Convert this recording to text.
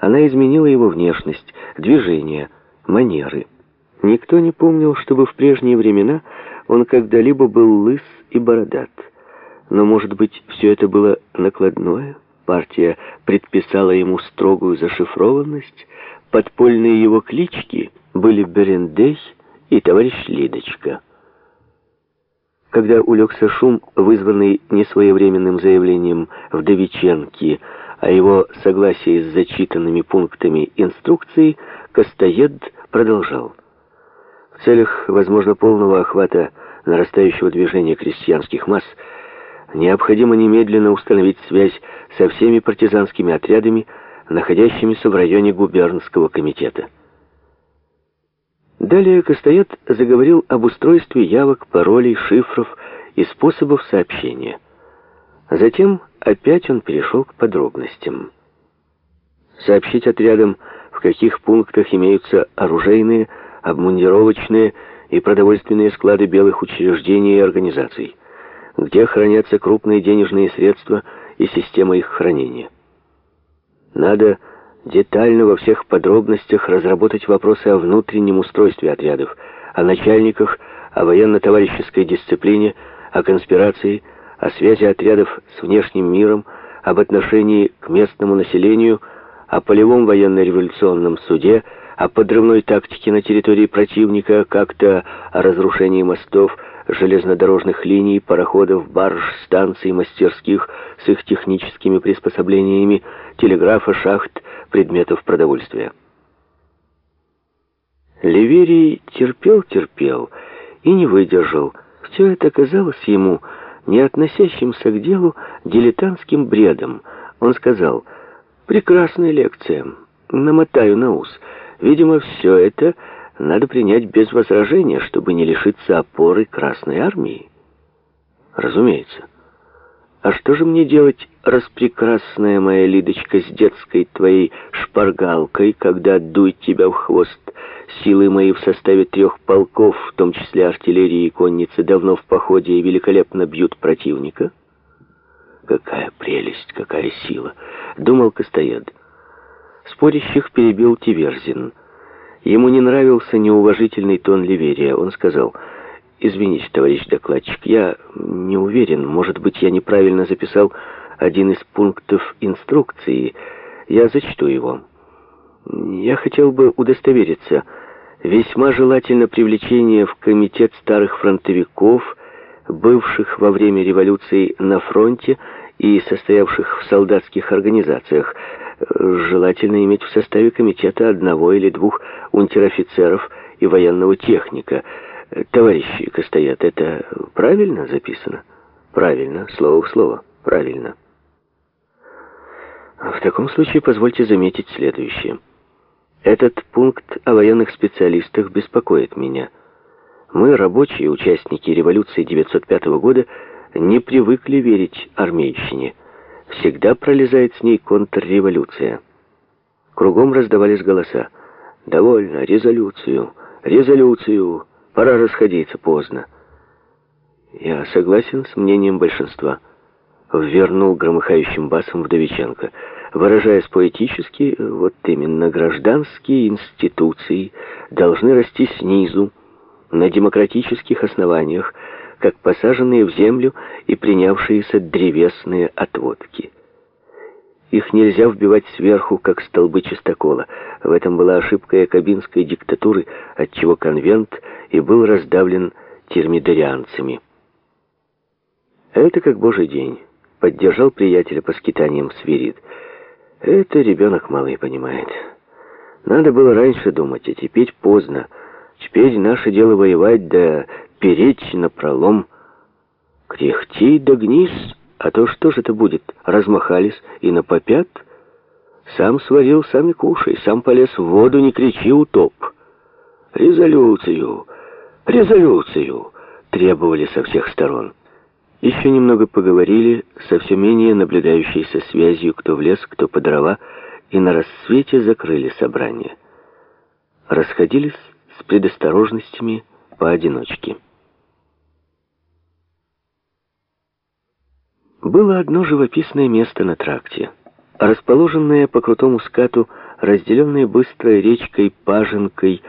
Она изменила его внешность, движения, манеры. Никто не помнил, чтобы в прежние времена он когда-либо был лыс и бородат. Но, может быть, все это было накладное? Партия предписала ему строгую зашифрованность, подпольные его клички были Берендей и товарищ Лидочка. Когда улегся шум, вызванный несвоевременным заявлением вдовиченки о его согласии с зачитанными пунктами инструкции, Костоед продолжал. В целях, возможно, полного охвата нарастающего движения крестьянских масс необходимо немедленно установить связь со всеми партизанскими отрядами, находящимися в районе губернского комитета. Далее Костоед заговорил об устройстве явок, паролей, шифров и способов сообщения. Затем опять он перешел к подробностям. Сообщить отрядам, в каких пунктах имеются оружейные, обмундировочные и продовольственные склады белых учреждений и организаций, где хранятся крупные денежные средства и система их хранения. Надо детально во всех подробностях разработать вопросы о внутреннем устройстве отрядов, о начальниках, о военно-товарищеской дисциплине, о конспирации, о связи отрядов с внешним миром, об отношении к местному населению, о полевом военно-революционном суде, о подрывной тактике на территории противника, как-то о разрушении мостов, железнодорожных линий, пароходов, барж, станций, мастерских с их техническими приспособлениями, телеграфа, шахт, предметов продовольствия. Ливерий терпел-терпел и не выдержал. Все это казалось ему не относящимся к делу дилетантским бредом. Он сказал, «Прекрасная лекция, намотаю на ус. Видимо, все это надо принять без возражения, чтобы не лишиться опоры Красной Армии». «Разумеется». А что же мне делать, распрекрасная моя Лидочка, с детской твоей шпаргалкой, когда дует тебя в хвост? Силы мои в составе трех полков, в том числе артиллерии и конницы, давно в походе и великолепно бьют противника? Какая прелесть, какая сила! Думал Костоед. Спорящих перебил Тиверзин. Ему не нравился неуважительный тон Ливерия. Он сказал... «Извините, товарищ докладчик, я не уверен. Может быть, я неправильно записал один из пунктов инструкции. Я зачту его. Я хотел бы удостовериться. Весьма желательно привлечение в комитет старых фронтовиков, бывших во время революции на фронте и состоявших в солдатских организациях. Желательно иметь в составе комитета одного или двух унтер-офицеров и военного техника – Товарищи Костоят, это правильно записано? Правильно, слово в слово, правильно. В таком случае позвольте заметить следующее. Этот пункт о военных специалистах беспокоит меня. Мы, рабочие участники революции 905 года, не привыкли верить армейщине. Всегда пролезает с ней контрреволюция. Кругом раздавались голоса. «Довольно, резолюцию, резолюцию!» Пора расходиться, поздно. Я согласен с мнением большинства. Ввернул громыхающим басом Вдовиченко. Выражаясь поэтически, вот именно гражданские институции должны расти снизу, на демократических основаниях, как посаженные в землю и принявшиеся древесные отводки. Их нельзя вбивать сверху, как столбы чистокола. В этом была ошибка якобинской диктатуры, отчего конвент и был раздавлен термидорианцами. Это как божий день. Поддержал приятеля по скитаниям Свирид. Это ребенок малый понимает. Надо было раньше думать, а теперь поздно. Теперь наше дело воевать, да переть на пролом. Кряхти да гнись, а то что же это будет? Размахались и на попят? Сам сварил, сам и кушай, сам полез в воду, не кричи, утоп. Резолюцию! «Резолюцию!» требовали со всех сторон. Еще немного поговорили со все менее наблюдающейся связью, кто в лес, кто по дрова, и на рассвете закрыли собрание. Расходились с предосторожностями поодиночке. Было одно живописное место на тракте, расположенное по крутому скату разделенные быстрой речкой Паженкой,